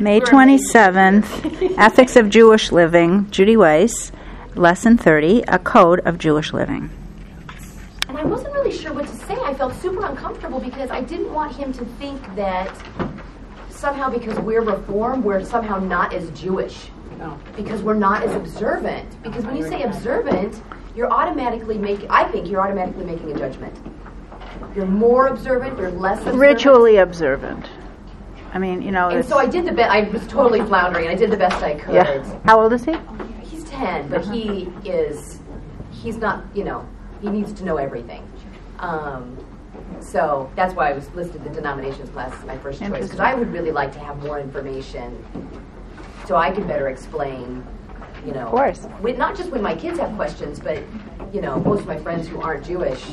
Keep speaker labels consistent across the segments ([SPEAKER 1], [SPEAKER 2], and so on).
[SPEAKER 1] May 27th, Ethics of Jewish Living, Judy Weiss, Lesson 30, A Code of Jewish Living.
[SPEAKER 2] And I wasn't really sure what to say. I felt super uncomfortable because I didn't want him to think that somehow because we're Reform, we're somehow not as Jewish.
[SPEAKER 3] No.
[SPEAKER 2] Because we're not as observant. Because when you say observant, you're automatically making, I think you're automatically making a judgment. You're more observant, you're less observant.
[SPEAKER 1] Ritually observant. I mean, you know,
[SPEAKER 2] And so I did the best, I was totally floundering, I did the best I could.
[SPEAKER 1] yeah. How old is he?
[SPEAKER 2] He's 10, but he is, he's not, you know, he needs to know everything. Um, so that's why I was listed the denominations class as my first choice, because I would really like to have more information so I can better explain, you know.
[SPEAKER 1] Of course.
[SPEAKER 2] With, not just when my kids have questions, but, you know, most of my friends who aren't Jewish,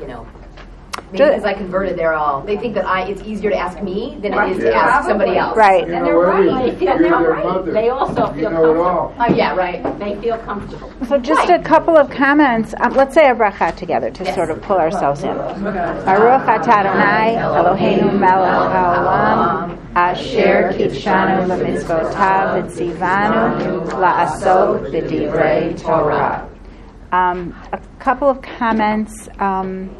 [SPEAKER 2] you know. Maybe
[SPEAKER 1] Ju-
[SPEAKER 2] because I converted, they're all, they think that I, it's easier to ask me than it is to ask somebody else.
[SPEAKER 1] Right.
[SPEAKER 4] You
[SPEAKER 3] And they're
[SPEAKER 4] what?
[SPEAKER 3] right.
[SPEAKER 4] You're
[SPEAKER 3] And they're
[SPEAKER 4] their
[SPEAKER 3] right.
[SPEAKER 4] mother.
[SPEAKER 3] They also
[SPEAKER 4] You
[SPEAKER 3] feel
[SPEAKER 4] know it
[SPEAKER 3] comfortable.
[SPEAKER 4] all.
[SPEAKER 2] Oh, yeah, right.
[SPEAKER 3] They feel comfortable.
[SPEAKER 1] So just a couple of comments. Um, let's say a bracha together to sort of pull ourselves in. Baruch atah Adonai Eloheinu melech haolam asher kid'shanu b'mitzvotav v'tzivanu la'asot b'divrei Torah. Um, a couple of comments um,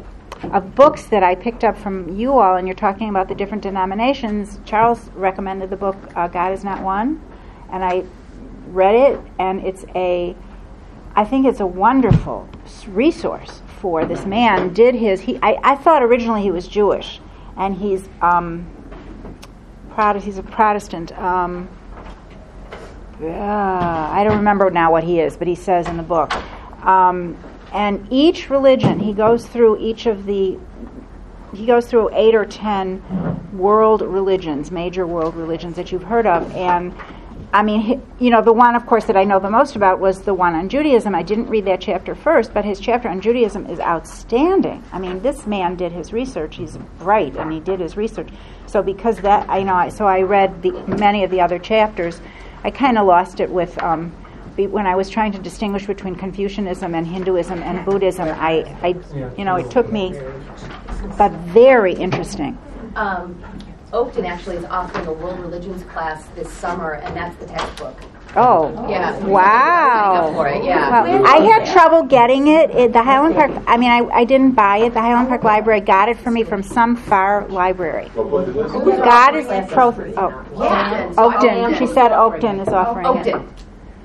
[SPEAKER 1] of books that I picked up from you all, and you're talking about the different denominations. Charles recommended the book uh, God is Not One, and I read it, and it's a I think it's a wonderful resource for this man. Did his he? I, I thought originally he was Jewish, and he's um, Protest. He's a Protestant. Um, yeah, I don't remember now what he is, but he says in the book. Um, and each religion, he goes through each of the. He goes through eight or ten world religions, major world religions that you've heard of, and I mean, you know, the one, of course, that I know the most about was the one on Judaism. I didn't read that chapter first, but his chapter on Judaism is outstanding. I mean, this man did his research. He's bright, and he did his research. So because that, I know, so I read the many of the other chapters. I kind of lost it with um, when I was trying to distinguish between Confucianism and Hinduism and Buddhism. I, I, you know, it took me, but very interesting.
[SPEAKER 2] Um, Oakton actually is offering a world religions class this summer, and that's the textbook.
[SPEAKER 1] Oh,
[SPEAKER 2] Yeah.
[SPEAKER 1] wow!
[SPEAKER 2] Sign up for it, yeah.
[SPEAKER 1] Well, I had trouble getting it. at the Highland Park. I mean, I, I didn't buy it. The Highland Park Library got it for me from some far library. God is pro. Oh,
[SPEAKER 2] Yeah.
[SPEAKER 1] Oakton. She said Oakton is offering it.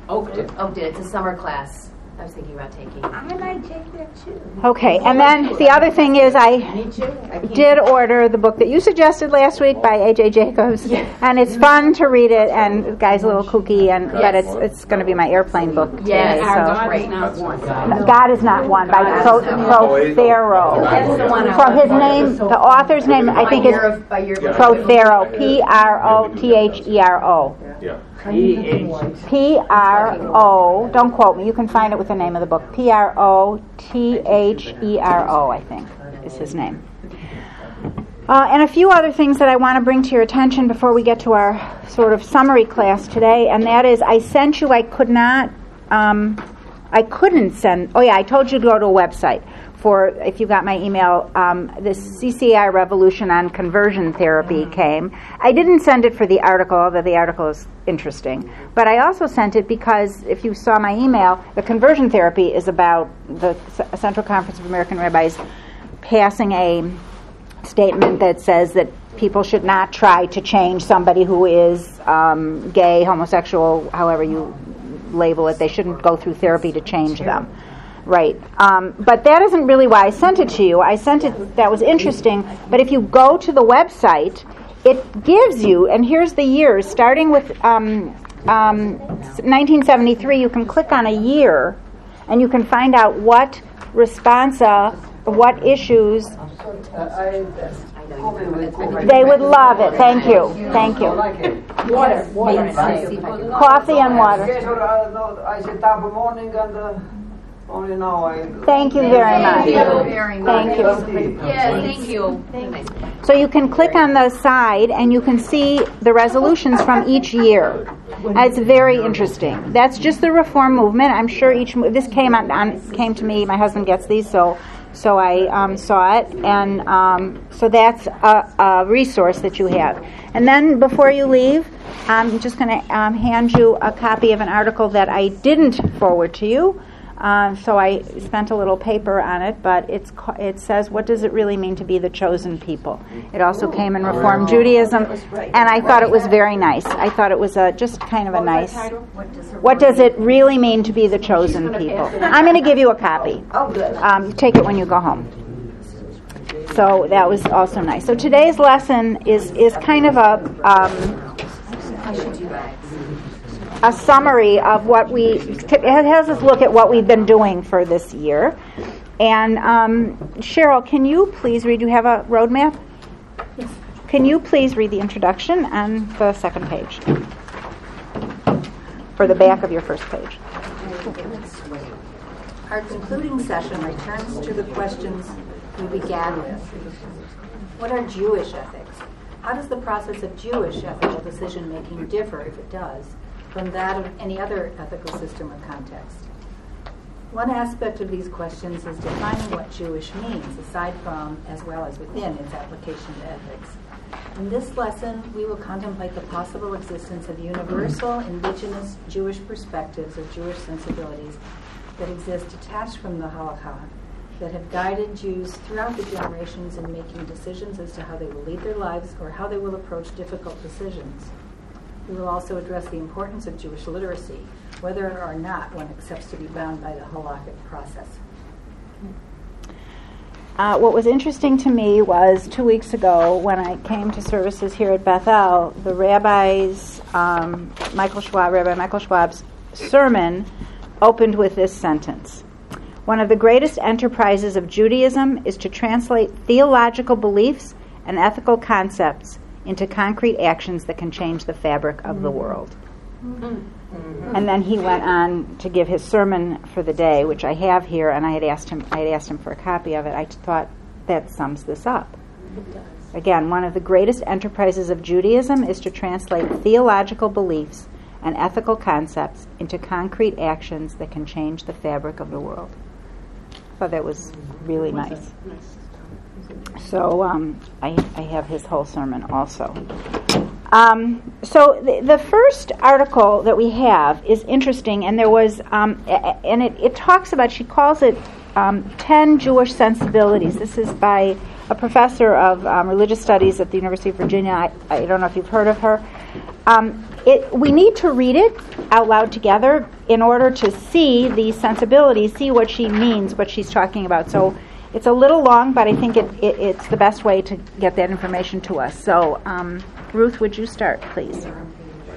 [SPEAKER 2] Oakton. Oakton. Oakton. It's a summer class. I was thinking about taking.
[SPEAKER 3] I might take that too.
[SPEAKER 1] Okay, and then the other thing is I
[SPEAKER 3] Me too. I can't-
[SPEAKER 1] did order the book that you suggested last week by AJ Jacobs, and it's fun to read it. And the guy's a little kooky, and but it's it's going to be my airplane book today.
[SPEAKER 2] Yes,
[SPEAKER 3] Our
[SPEAKER 1] so.
[SPEAKER 3] God is not one.
[SPEAKER 1] God is not one by Pro, Prothero.
[SPEAKER 3] That's the one I
[SPEAKER 1] Pro, his name, the author's name, I think
[SPEAKER 2] by
[SPEAKER 1] is
[SPEAKER 2] year of, by year of
[SPEAKER 1] Prothero. P R O T H E R O.
[SPEAKER 4] Yeah.
[SPEAKER 1] P R O. Don't quote me. You can find it with the name of the book. P R O T H E R O. I think is his name. Uh, and a few other things that I want to bring to your attention before we get to our sort of summary class today, and that is I sent you, I could not, um, I couldn't send, oh yeah, I told you to go to a website for, if you got my email, um, the CCAR Revolution on Conversion Therapy came. I didn't send it for the article, although the article is interesting, but I also sent it because if you saw my email, the conversion therapy is about the C- Central Conference of American Rabbis passing a statement that says that people should not try to change somebody who is um, gay, homosexual, however you label it. They shouldn't go through therapy to change them. Right. Um, but that isn't really why I sent it to you. I sent it, that was interesting. But if you go to the website, it gives you, and here's the years, starting with um, um, 1973, you can click on a year and you can find out what responsa, what issues they would love it. Thank you. Thank you.
[SPEAKER 3] Water, water.
[SPEAKER 1] Coffee and water.
[SPEAKER 5] Okay, so no, I sit up in the morning and uh, only now I.
[SPEAKER 1] Thank you very much.
[SPEAKER 2] very
[SPEAKER 1] Thank you.
[SPEAKER 2] Yes, thank you.
[SPEAKER 1] So you can click on the side and you can see the resolutions from each year. It's very interesting. That's just the reform movement. I'm sure each this came on, on came to me. My husband gets these, so So I um, saw it, and um, so that's a, a resource that you have. And then before you leave, I'm just going to um, hand you a copy of an article that I didn't forward to you. Um, so I spent a little paper on it, but it's ca- it says, "What does it really mean to be the chosen people?" It also came in Reform Judaism, and I thought it was very nice. I thought it was a, just kind of a nice. What does it really mean to be the chosen people? I'm going to give you a copy.
[SPEAKER 3] Oh, good.
[SPEAKER 1] Um, take it when you go home. So that was also nice. So today's lesson is is kind of a um, a summary of what we it has us look at what we've been doing for this year. And um, Cheryl, can you please read? You have a roadmap. Yes. Can you please read the introduction on the second page, for the back of your first page?
[SPEAKER 4] Our concluding session returns to the questions we began with. What are Jewish ethics? How does the process of Jewish ethical decision making differ, if it does, from that of any other ethical system or context? One aspect of these questions is defining what Jewish means, aside from as well as within its application to ethics. In this lesson, we will contemplate the possible existence of universal, indigenous Jewish perspectives or Jewish sensibilities that exist detached from the Halakha, that have guided Jews throughout the generations in making decisions as to how they will lead their lives or how they will approach difficult decisions. We will also address the importance of Jewish literacy, whether or not one accepts to be bound by the halakhic process.
[SPEAKER 1] Uh, what was interesting to me was two weeks ago when I came to services here at Bethel, the rabbi's, um, Michael Schwab, Rabbi Michael Schwab's sermon opened with this sentence. One of the greatest enterprises of Judaism is to translate theological beliefs and ethical concepts into concrete actions that can change the fabric of the world. And then he went on to give his sermon for the day, which I have here, and I had asked him. I had asked him for a copy of it. I thought that sums this up. Again, one of the greatest enterprises of Judaism is to translate theological beliefs and ethical concepts into concrete actions that can change the fabric of the world. I thought that was really nice. So um, I, I have his whole sermon also. Um, so the, the, first article that we have is interesting, and there was, um, a, and it, it, talks about. She calls it um, ten Jewish sensibilities. This is by a professor of um, religious studies at the University of Virginia. I, I, don't know if you've heard of her. Um, it, we need to read it out loud together in order to see these sensibilities, see what she means, what she's talking about. So it's a little long, but I think it, it, it's the best way to get that information to us. So, um, Ruth, would you start, please?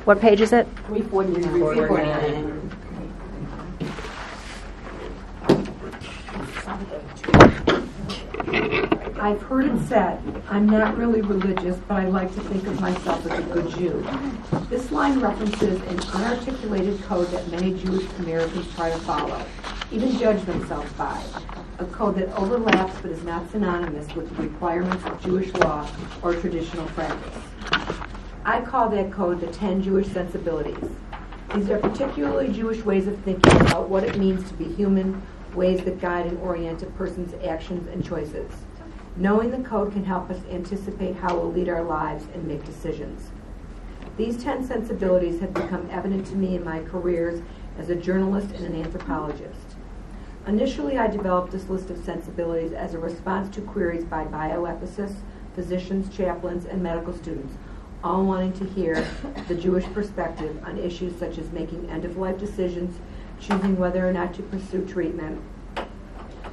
[SPEAKER 1] What page is it?
[SPEAKER 3] 349.
[SPEAKER 6] I've heard it said, I'm not really religious, but I like to think of myself as a good Jew. This line references an unarticulated code that many Jewish Americans try to follow, even judge themselves by. A code that overlaps but is not synonymous with the requirements of Jewish law or traditional practice. I call that code the Ten Jewish Sensibilities. These are particularly Jewish ways of thinking about what it means to be human, ways that guide and orient a person's actions and choices. Knowing the code can help us anticipate how we'll lead our lives and make decisions. These 10 sensibilities have become evident to me in my careers as a journalist and an anthropologist. Initially, I developed this list of sensibilities as a response to queries by bioethicists, physicians, chaplains, and medical students, all wanting to hear the Jewish perspective on issues such as making end of life decisions, choosing whether or not to pursue treatment,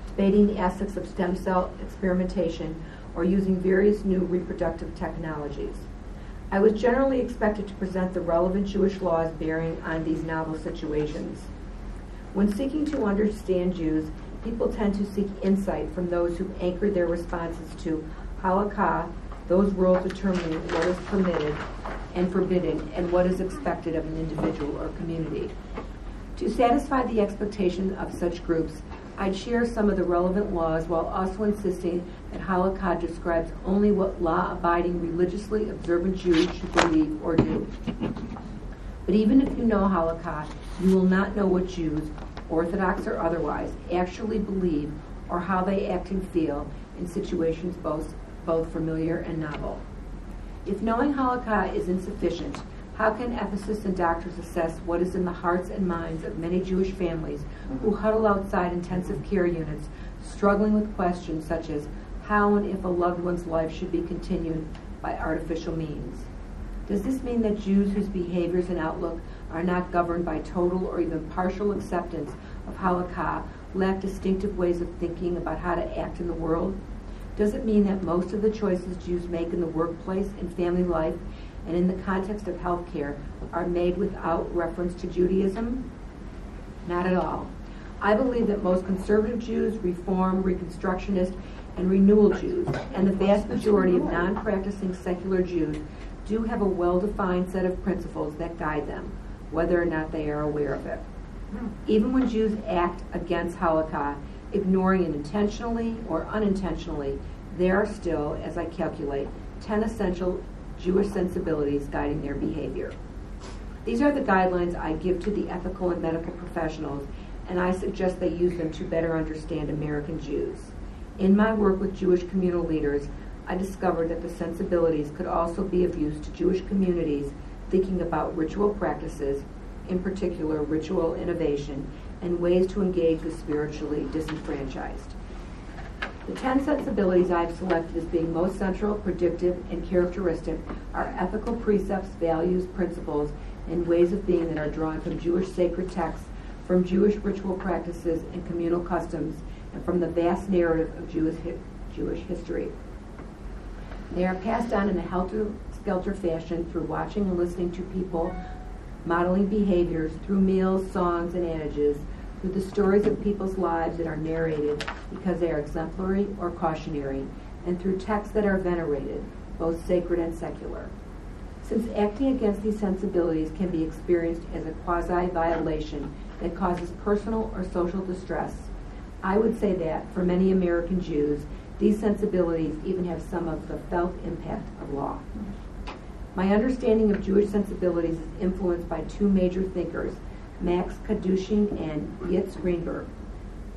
[SPEAKER 6] debating the ethics of stem cell experimentation, or using various new reproductive technologies. I was generally expected to present the relevant Jewish laws bearing on these novel situations. When seeking to understand Jews, people tend to seek insight from those who anchored their responses to halakha, those rules determining what is permitted and forbidden and what is expected of an individual or community. To satisfy the expectations of such groups, I'd share some of the relevant laws while also insisting that halakha describes only what law abiding, religiously observant Jews should believe or do. But even if you know halakha, you will not know what Jews, Orthodox or otherwise, actually believe or how they act and feel in situations both, both familiar and novel. If knowing halakha is insufficient, how can ethicists and doctors assess what is in the hearts and minds of many Jewish families who huddle outside intensive care units, struggling with questions such as how and if a loved one's life should be continued by artificial means? Does this mean that Jews whose behaviors and outlook are not governed by total or even partial acceptance of halakha lack distinctive ways of thinking about how to act in the world? Does it mean that most of the choices Jews make in the workplace, in family life, and in the context of healthcare are made without reference to Judaism? Not at all. I believe that most conservative Jews, Reform, Reconstructionist, and Renewal Jews, and the vast majority of non practicing secular Jews do have a well defined set of principles that guide them, whether or not they are aware of it. Hmm. Even when Jews act against halakha, ignoring it intentionally or unintentionally, there are still, as I calculate, 10 essential Jewish sensibilities guiding their behavior. These are the guidelines I give to the ethical and medical professionals, and I suggest they use them to better understand American Jews. In my work with Jewish communal leaders, I discovered that the sensibilities could also be of use to Jewish communities thinking about ritual practices, in particular ritual innovation, and ways to engage the spiritually disenfranchised. The ten sensibilities I've selected as being most central, predictive, and characteristic are ethical precepts, values, principles, and ways of being that are drawn from Jewish sacred texts, from Jewish ritual practices and communal customs, and from the vast narrative of Jewish, Jewish history. They are passed on in a helter-skelter fashion through watching and listening to people modeling behaviors through meals, songs, and adages, through the stories of people's lives that are narrated because they are exemplary or cautionary, and through texts that are venerated, both sacred and secular. Since acting against these sensibilities can be experienced as a quasi violation that causes personal or social distress, I would say that, for many American Jews, these sensibilities even have some of the felt impact of law. My understanding of Jewish sensibilities is influenced by two major thinkers, Max Kadushin and Yitz Greenberg.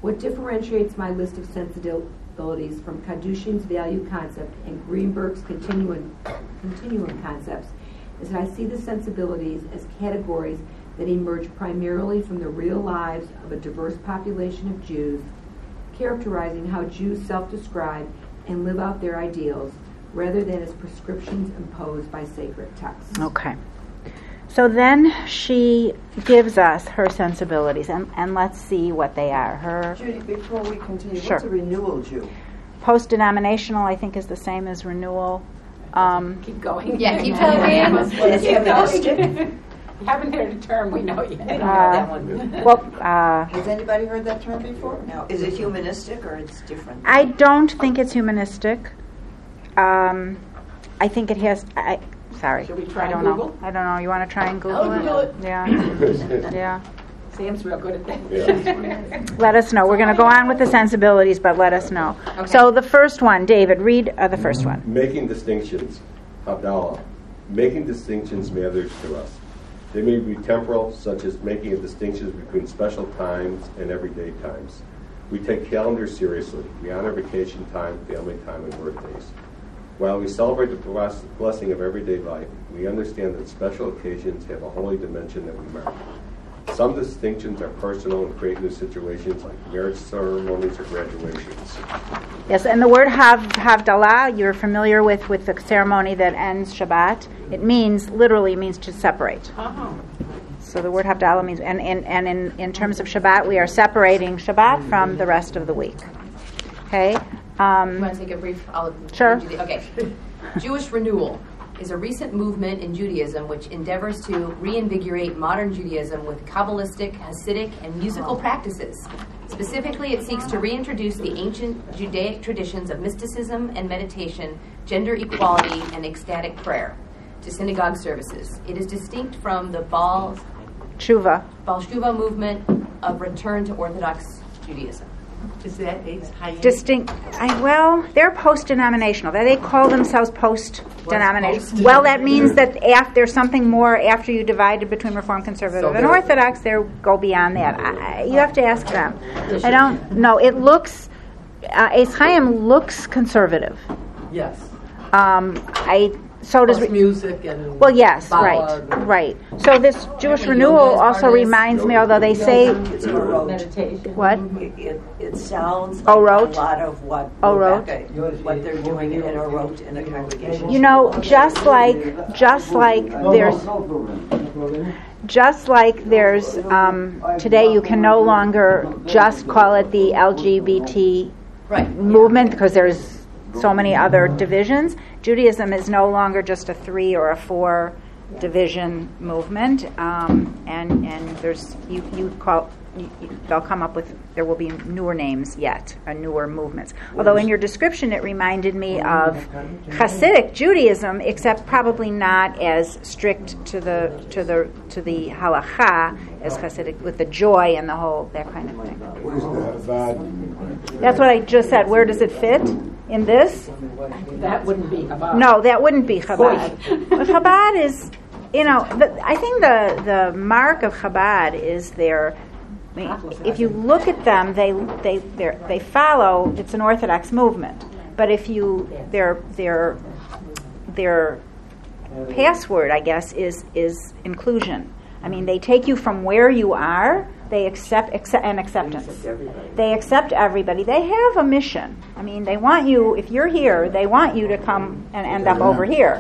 [SPEAKER 6] What differentiates my list of sensibilities from Kadushin's value concept and Greenberg's continuum, continuum concepts is that I see the sensibilities as categories that emerge primarily from the real lives of a diverse population of Jews, characterizing how Jews self describe and live out their ideals rather than as prescriptions imposed by sacred texts.
[SPEAKER 1] Okay. So then she gives us her sensibilities, and, and let's see what they are. Her
[SPEAKER 3] Judy, before we continue,
[SPEAKER 1] Sure.
[SPEAKER 3] what's a renewal Jew?
[SPEAKER 1] post denominational, I think, is the same as renewal. Um,
[SPEAKER 2] Keep going. Yeah, keep telling
[SPEAKER 3] Is
[SPEAKER 2] me.
[SPEAKER 3] humanistic?
[SPEAKER 2] Haven't heard a term we know yet.
[SPEAKER 1] uh, well, uh,
[SPEAKER 3] Has anybody heard that term before? No. Is it humanistic or it's different?
[SPEAKER 1] I don't think it's humanistic. Um, I think it has. I, sorry.
[SPEAKER 2] Should we try
[SPEAKER 1] I don't
[SPEAKER 2] and
[SPEAKER 1] know.
[SPEAKER 2] Google?
[SPEAKER 1] I don't know. You want to try and Google
[SPEAKER 2] I'll
[SPEAKER 1] it?
[SPEAKER 2] Google it.
[SPEAKER 1] Yeah. yeah.
[SPEAKER 2] Sam's real good at that.
[SPEAKER 1] Let us know. We're going to go on with the sensibilities, but let us know. So the first one, David, read uh, the first one.
[SPEAKER 7] Making distinctions, Havdalah. Making distinctions matters to us. They may be temporal, such as making a distinction between special times and everyday times. We take calendars seriously. We honor vacation time, family time, and birthdays. While we celebrate the blessing of everyday life, we understand that special occasions have a holy dimension that we mark. Some distinctions are personal and create new situations like marriage ceremonies or graduations.
[SPEAKER 1] Yes, and the word hav, Havdalah, you're familiar with, with the ceremony that ends Shabbat. It means, literally means to separate. So the word Havdalah means, and, and, and in, in terms of Shabbat, we are separating Shabbat from the rest of the week. Okay?
[SPEAKER 2] You
[SPEAKER 1] Um,
[SPEAKER 2] want to take a brief? I'll
[SPEAKER 1] Sure.
[SPEAKER 2] the- Okay. Jewish renewal is a recent movement in Judaism which endeavors to reinvigorate modern Judaism with Kabbalistic, Hasidic, and musical practices. Specifically, it seeks to reintroduce the ancient Judaic traditions of mysticism and meditation, gender equality, and ecstatic prayer to synagogue services. It is distinct from the Baal,
[SPEAKER 1] Tshuva.
[SPEAKER 2] Baal Shuva movement of return to Orthodox Judaism.
[SPEAKER 3] Is that is
[SPEAKER 1] Distinct. I, well, they're post-denominational. They call themselves post-denominational. Well, that means that after there's something more after you divided between Reform, Conservative,
[SPEAKER 2] So
[SPEAKER 1] and Orthodox. They go beyond that. I, you have to ask them. I don't know. It looks uh, Eitz Chaim looks conservative.
[SPEAKER 8] Yes.
[SPEAKER 1] Um, I so does
[SPEAKER 8] Plus music and.
[SPEAKER 1] Well, yes,
[SPEAKER 8] ballad
[SPEAKER 1] right,
[SPEAKER 8] and-
[SPEAKER 1] right. So this Jewish renewal also
[SPEAKER 2] part
[SPEAKER 1] reminds me, although they say
[SPEAKER 3] It's a rote.
[SPEAKER 2] Meditation.
[SPEAKER 1] what?
[SPEAKER 3] It, it, it sounds
[SPEAKER 1] Oh,
[SPEAKER 3] like
[SPEAKER 1] rote?
[SPEAKER 3] a lot of what
[SPEAKER 1] Oh, rote?
[SPEAKER 3] Rebecca, what they're doing in a rote in a congregation.
[SPEAKER 1] You know, just like just like there's just like there's um, today, you can no longer just call it the LGBT
[SPEAKER 2] Right.
[SPEAKER 1] movement because there's so many other divisions. Judaism is no longer just a three or a four division movement, um, and and there's you you call. You, you- they'll come up with there will be newer names yet, uh, newer movements. Although in your description it reminded me of Hasidic Judaism, except probably not as strict to the to the to the halacha as Hasidic with the joy and the whole that kind of thing.
[SPEAKER 9] What is the Chabad?
[SPEAKER 1] That's what I just said. Where does it fit in this?
[SPEAKER 6] That wouldn't be about.
[SPEAKER 1] No, that wouldn't be Chabad. But Chabad is, you know, the, I think the the mark of Chabad is their. I mean, if you look at them, they they they're- they follow. It's an Orthodox movement, but if you their their their password, I guess, is is inclusion. I mean, they take you from where you are. They accept, accept and acceptance. They accept everybody. They have a mission. I mean, they want you. If you're here, they want you to come and end up over here.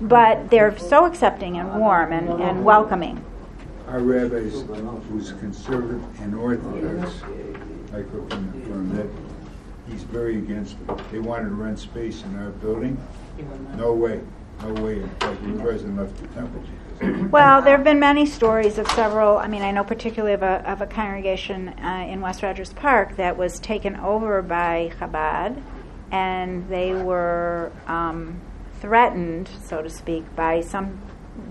[SPEAKER 1] But they're so accepting and warm and, and welcoming.
[SPEAKER 9] Our rabbis, who's conservative and orthodox, like from, from that, he's very against it. They wanted to rent space in our building. No way, no way. The president left the temple
[SPEAKER 1] Well, there have been many stories of several. I mean, I know particularly of a, of a congregation uh, in West Rogers Park that was taken over by Chabad, and they were um, threatened, so to speak, by some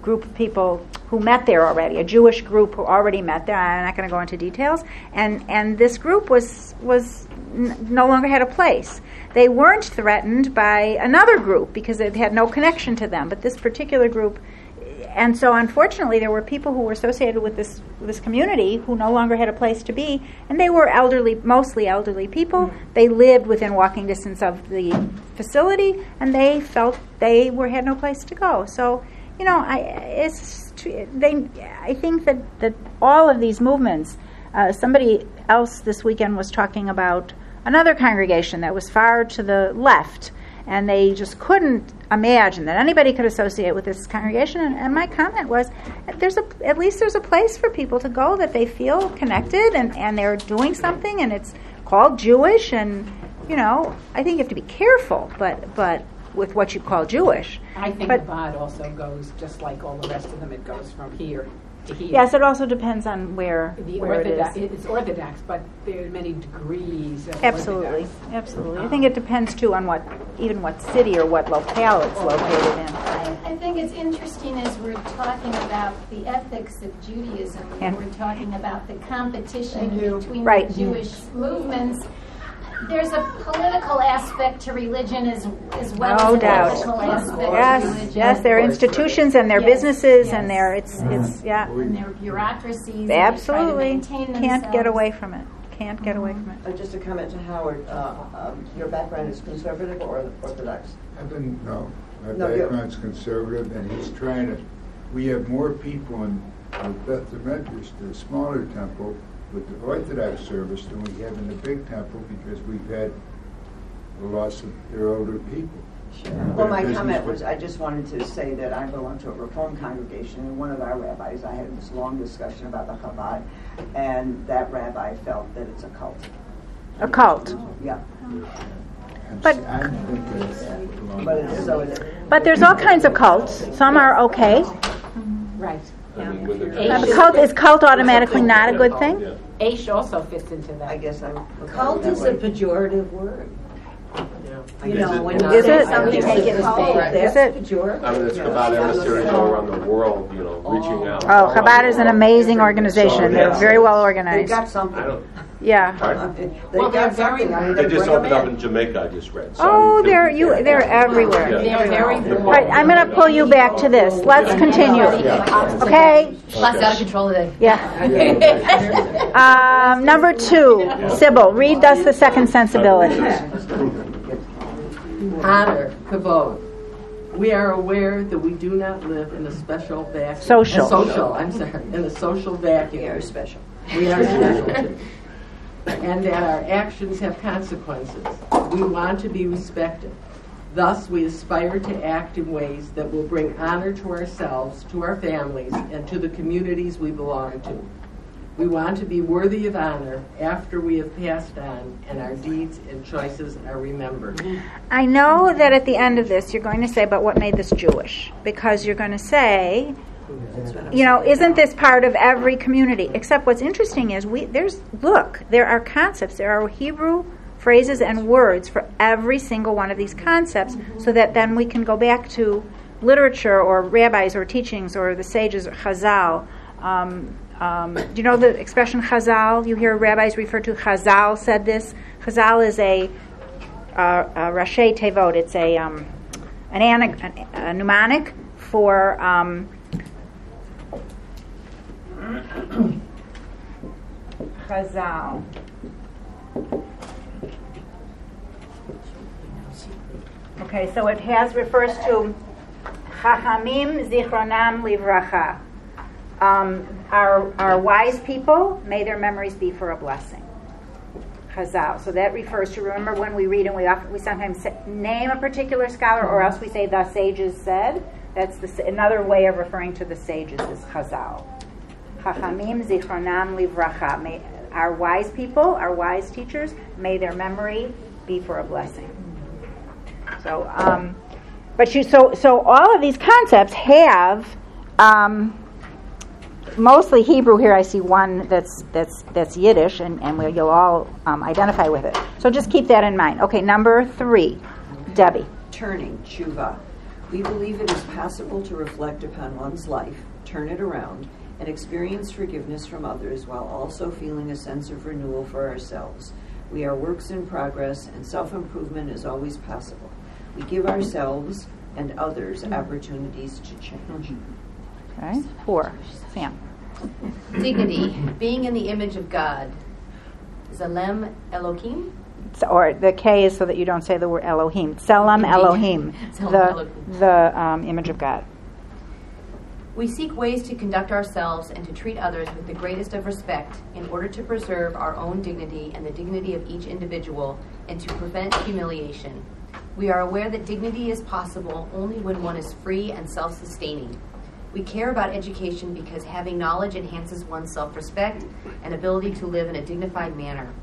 [SPEAKER 1] group of people who met there already, a Jewish group who already met there. I'm not going to go into details. And and this group was was n- no longer had a place. They weren't threatened by another group because it had no connection to them. But this particular group, and so unfortunately, there were people who were associated with this this community who no longer had a place to be, and they were elderly, mostly elderly people. Mm. They lived within walking distance of the facility, and they felt they were had no place to go. So you know, I it's they. I think that that all of these movements. Uh, somebody else this weekend was talking about another congregation that was far to the left, and they just couldn't imagine that anybody could associate with this congregation. And, and my comment was, there's a at least there's a place for people to go that they feel connected and and they're doing something, and it's called Jewish, and you know, I think you have to be careful, but but with what you call Jewish.
[SPEAKER 6] I think
[SPEAKER 1] But-
[SPEAKER 6] Chabad also goes, just like all the rest of them, it goes from here to here.
[SPEAKER 1] Yes, it also depends on where
[SPEAKER 6] The
[SPEAKER 1] where it
[SPEAKER 6] Orthodox,
[SPEAKER 1] is.
[SPEAKER 6] it's Orthodox, but there are many degrees of
[SPEAKER 1] Absolutely,
[SPEAKER 6] Orthodox.
[SPEAKER 1] absolutely. I think it depends too on what, even what city or what locale it's located in.
[SPEAKER 10] I think it's interesting as we're talking about the ethics of Judaism,
[SPEAKER 1] And-
[SPEAKER 10] and we're talking about the competition between
[SPEAKER 1] Right.
[SPEAKER 10] the Jewish movements. There's a political aspect to religion as, as well
[SPEAKER 1] No
[SPEAKER 10] as a
[SPEAKER 1] doubt.
[SPEAKER 10] ethical aspect to
[SPEAKER 1] Yes,
[SPEAKER 10] religion.
[SPEAKER 1] yes, there are institutions and their
[SPEAKER 10] Yes,
[SPEAKER 1] businesses
[SPEAKER 10] yes.
[SPEAKER 1] and their it's it's yeah,
[SPEAKER 10] And their bureaucracies. and they try to
[SPEAKER 1] absolutely.
[SPEAKER 10] maintain
[SPEAKER 1] Can't get away from it. Can't get away from it.
[SPEAKER 3] Uh, just a comment to Howard, uh, um, your background is conservative or orthodox?
[SPEAKER 9] I've been, no, my
[SPEAKER 3] No, you-
[SPEAKER 9] background's conservative, and he's trying to, we have more people in the Beth Demetrius, the smaller temple, with the Orthodox service than we have in the big temple, because we've had the loss of their older people.
[SPEAKER 3] Well, my comment was, I just wanted to say that I belong to a Reform congregation, and one of our rabbis, I had this long discussion about the Chabad, and that rabbi felt that it's a cult.
[SPEAKER 1] A cult.
[SPEAKER 3] Yeah,
[SPEAKER 1] But-
[SPEAKER 9] s- I'm thinking it belongs-
[SPEAKER 3] but so
[SPEAKER 1] But there's all kinds of cults. Some are okay.
[SPEAKER 6] Right.
[SPEAKER 7] I mean, when they're-
[SPEAKER 1] Now, cult is cult automatically not a good thing?
[SPEAKER 7] Yeah.
[SPEAKER 6] Aish also fits into that.
[SPEAKER 3] I guess I'm.
[SPEAKER 11] Cult is a pejorative word.
[SPEAKER 3] You know, when you
[SPEAKER 1] Is
[SPEAKER 3] say
[SPEAKER 1] it?
[SPEAKER 3] something, take it home.
[SPEAKER 1] Is
[SPEAKER 3] That's
[SPEAKER 1] it?
[SPEAKER 7] I mean, it's Chabad emissaries all around the world, you know, reaching out.
[SPEAKER 1] Oh, Chabad is an amazing organization. They're very well
[SPEAKER 3] They
[SPEAKER 1] organized.
[SPEAKER 3] got
[SPEAKER 7] I
[SPEAKER 3] something.
[SPEAKER 7] don't,
[SPEAKER 1] Yeah.
[SPEAKER 7] pardon?
[SPEAKER 3] They
[SPEAKER 2] Well, they're
[SPEAKER 3] got something.
[SPEAKER 2] very-
[SPEAKER 3] I'm
[SPEAKER 7] They just
[SPEAKER 3] bring
[SPEAKER 7] opened
[SPEAKER 3] 'em
[SPEAKER 7] up
[SPEAKER 3] in.
[SPEAKER 7] in Jamaica, I just read. so
[SPEAKER 1] Oh,
[SPEAKER 7] I mean,
[SPEAKER 1] they're you. They're everywhere.
[SPEAKER 2] They're very
[SPEAKER 1] All right, I'm going to pull you back to this. Let's continue. Okay.
[SPEAKER 2] Class out of control today.
[SPEAKER 1] Yeah. Um, number two, Sybil, read thus the second sensibility.
[SPEAKER 8] Honor, kavod. We are aware that we do not live in a special vacuum.
[SPEAKER 1] Social.
[SPEAKER 8] A social, I'm sorry, in a social vacuum.
[SPEAKER 3] We are special.
[SPEAKER 8] We are special. and that our actions have consequences. We want to be respected. Thus, we aspire to act in ways that will bring honor to ourselves, to our families, and to the communities we belong to. We want to be worthy of honor after we have passed on and our deeds and choices are remembered.
[SPEAKER 1] I know that at the end of this, you're going to say, but what made this Jewish? Because you're going to say, you know, isn't this part of every community? Except what's interesting is we there's look, there are concepts, there are Hebrew phrases and words for every single one of these concepts, so that then we can go back to literature or rabbis or teachings or the sages or Chazal. Um, um, do you know the expression Chazal? You hear rabbis refer to Chazal said this. Chazal is a uh, uh, Rashei Tevot. It's a um, an, ana- a mnemonic for um, Chazal. Okay, so it has refers to Chachamim Zichronam Livracha. Um, our, our wise people, may their memories be for a blessing. Chazal. So that refers to remember when we read and we often, we sometimes say, name a particular scholar, or else we say the sages said. That's the, another way of referring to the sages is Chazal. Chachamim zichronam livracha. May our wise people, our wise teachers, may their memory be for a blessing. So, um, but you so so all of these concepts have. Um, mostly Hebrew here. I see one that's that's that's Yiddish, and and we'll, you'll all um, identify with it. So just keep that in mind. Okay, number three, Debbie.
[SPEAKER 3] Turning, tshuva. We believe it is possible to reflect upon one's life, turn it around, and experience forgiveness from others while also feeling a sense of renewal for ourselves. We are works in progress, and self improvement is always possible. We give ourselves and others opportunities to change.
[SPEAKER 1] Okay, four, Sam.
[SPEAKER 2] Dignity, being in the image of God. Tzelem Elohim?
[SPEAKER 1] So- or the K is so that you don't say the word Elohim.
[SPEAKER 2] Selam
[SPEAKER 1] Elohim, the
[SPEAKER 2] Elohim.
[SPEAKER 1] the um, image of God.
[SPEAKER 2] We seek ways to conduct ourselves and to treat others with the greatest of respect in order to preserve our own dignity and the dignity of each individual and to prevent humiliation. We are aware that dignity is possible only when one is free and self sustaining. We care about education because having knowledge enhances one's self respect and ability to live in a dignified manner.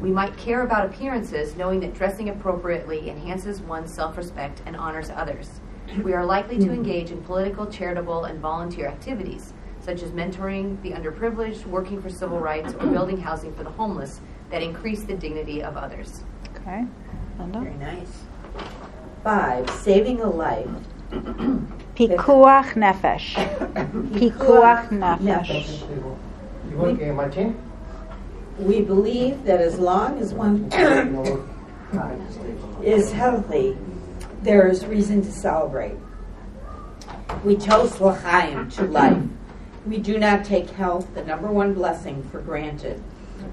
[SPEAKER 2] We might care about appearances, knowing that dressing appropriately enhances one's self respect and honors others. We are likely to engage in political, charitable, and volunteer activities, such as mentoring the underprivileged, working for civil rights, or building housing for the homeless that increase the dignity of others.
[SPEAKER 1] Okay, Linda.
[SPEAKER 11] Very nice. Five, saving a life.
[SPEAKER 1] Pikuach nefesh. Pikuach nefesh.
[SPEAKER 5] You want my?
[SPEAKER 11] We believe that as long as one is healthy, there is reason to celebrate. We toast l'chaim to life. We do not take health, the number one blessing, for granted.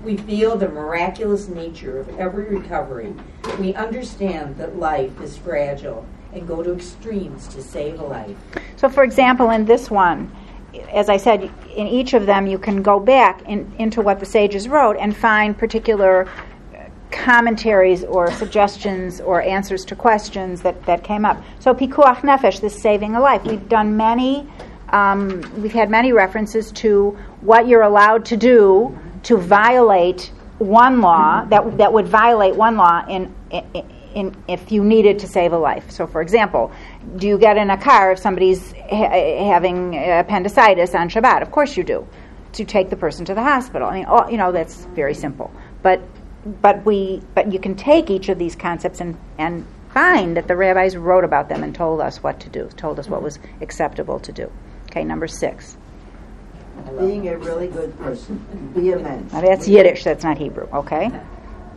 [SPEAKER 11] We feel the miraculous nature of every recovery. We understand that life is fragile and go to extremes to save a life.
[SPEAKER 1] So, for example, in this one, as I said, in each of them you can go back in, into what the sages wrote and find particular uh, commentaries or suggestions or answers to questions that, that came up. So, pikuach nefesh, this saving a life. We've done many, um, we've had many references to what you're allowed to do to violate one law that, that would violate one law in, in, in, if you needed to save a life. So, for example, do you get in a car if somebody's ha- having appendicitis on Shabbat? Of course you do, to take the person to the hospital. I mean, all, you know, that's very simple. But but we but you can take each of these concepts and and find that the rabbis wrote about them and told us what to do, told us what was acceptable to do. Okay, number six.
[SPEAKER 12] Being a really good person. Be a mensch.
[SPEAKER 1] Now that's Yiddish. That's not Hebrew. Okay.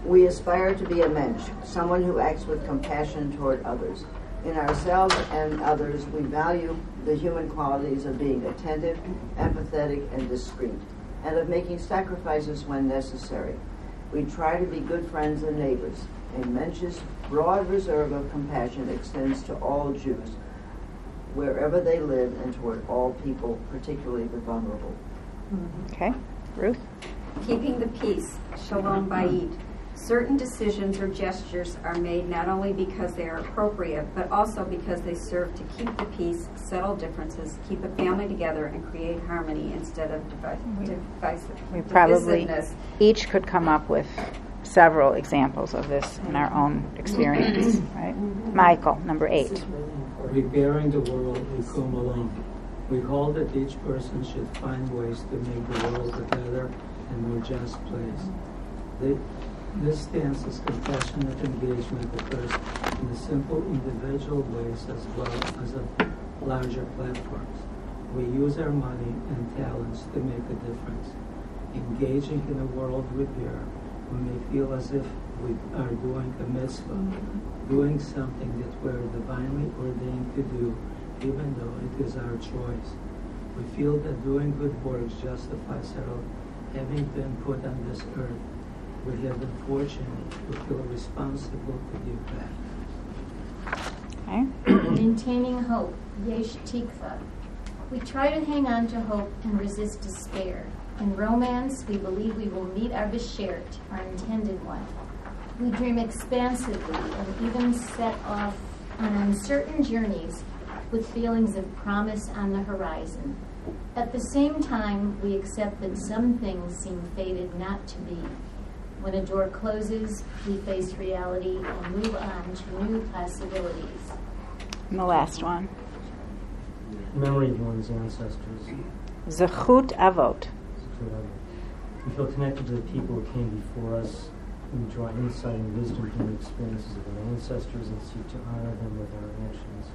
[SPEAKER 12] We aspire to be a mensch, someone who acts with compassion toward others. In ourselves and others, we value the human qualities of being attentive, empathetic, and discreet, and of making sacrifices when necessary. We try to be good friends and neighbors. A mensch's broad reserve of compassion extends to all Jews, wherever they live, and toward all people, particularly the vulnerable.
[SPEAKER 1] Okay. Ruth?
[SPEAKER 13] Keeping the peace, shalom bayit. Certain decisions or gestures are made not only because they are appropriate, but also because they serve to keep the peace, settle differences, keep a family together, and create harmony instead of divisive,
[SPEAKER 1] We probably each could come up with several examples of this in our own experience, mm-hmm. right? Mm-hmm. Michael, number eight.
[SPEAKER 14] Repairing the world tikkun olam. We hold that each person should find ways to make the world a better and more just place. They, this stance is compassionate engagement occurs in the simple individual ways as well as of larger platforms. We use our money and talents to make a difference. Engaging in a world repair, we may feel as if we are doing a mitzvah, doing something that we're divinely ordained to do, even though it is our choice. We feel that doing good works justifies our having been put on this earth. We have been fortunate to feel responsible to give back.
[SPEAKER 1] Okay.
[SPEAKER 10] Maintaining hope, yesh tikva. We try to hang on to hope and resist despair. In romance, we believe we will meet our beshert, our intended one. We dream expansively and even set off on uncertain journeys with feelings of promise on the horizon. At the same time, we accept that some things seem fated not to be. When a door closes, we face reality and move on to new possibilities.
[SPEAKER 1] And the last one.
[SPEAKER 14] Memorying one's ancestors.
[SPEAKER 1] Zechut avot.
[SPEAKER 14] We feel connected to the people who came before us. We draw insight and wisdom from the experiences of our ancestors and seek to honor them with our actions.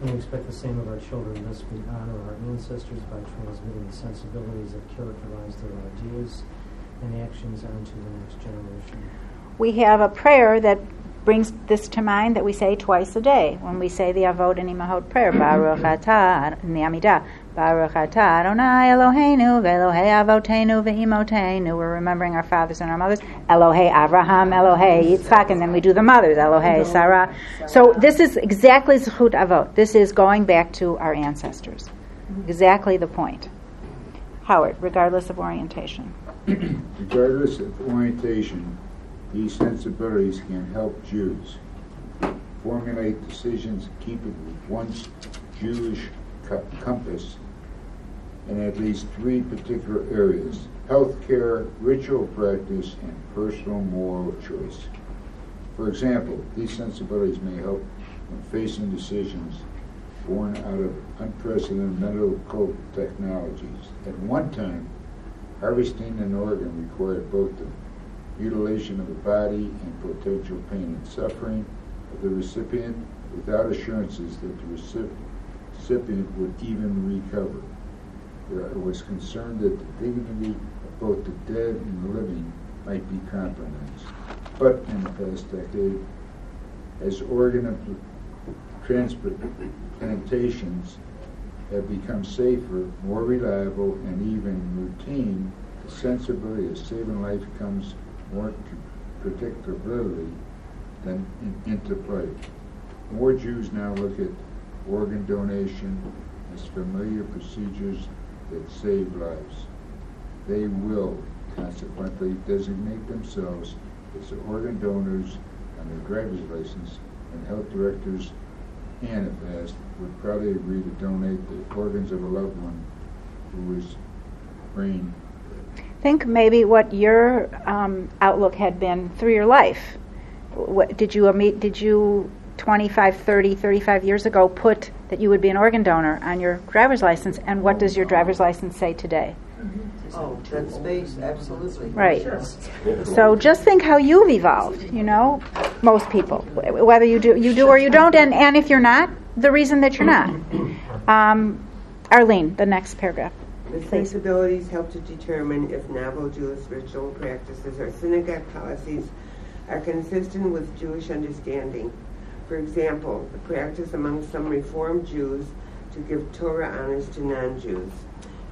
[SPEAKER 14] And we expect the same of our children. Thus, we honor our ancestors by transmitting the sensibilities that characterize their ideas and actions onto the next generation.
[SPEAKER 1] We have a prayer that brings this to mind that we say twice a day when we say the Avot and Imahot prayer. Baruch atah in the Amidah. Baruch atah Adonai Eloheinu ve'Elohei Avotenu ve'Imotenu. We're remembering our fathers and our mothers. Elohei Avraham, Elohei Yitzchak, and then we do the mothers. Elohei Sarah. So this is exactly Zechut Avot. This is going back to our ancestors. Exactly the point. Howard, regardless of orientation.
[SPEAKER 9] Regardless of orientation, these sensibilities can help Jews formulate decisions keeping with one's Jewish compass in at least three particular areas healthcare, ritual practice, and personal moral choice. For example, these sensibilities may help when facing decisions born out of unprecedented medical technologies. At one time, harvesting an organ required both the mutilation of the body and potential pain and suffering of the recipient without assurances that the recipient would even recover. There was concern that the dignity of both the dead and the living might be compromised. But in the past decade, as organ transplantations have become safer, more reliable, and even routine, the sensibility of saving life comes more predictability than in, into play. More Jews now look at organ donation as familiar procedures that save lives. They will consequently designate themselves as organ donors on their driver's license, and health directors and if asked, would probably agree to donate the organs of a loved one who is brain
[SPEAKER 1] think maybe what your um, outlook had been through your life. What, did you did you 25, 30, 35 years ago put that you would be an organ donor on your driver's license, and what does your driver's license say today?
[SPEAKER 12] Oh, that space, absolutely.
[SPEAKER 1] Right. So just think how you've evolved, you know, most people, whether you do, you do or you don't, and, and if you're not, the reason that you're not. Um, Arlene, the next paragraph.
[SPEAKER 15] The sensibilities help to determine if novel Jewish ritual practices or synagogue policies are consistent with Jewish understanding. For example, the practice among some Reformed Jews to give Torah honors to non-Jews,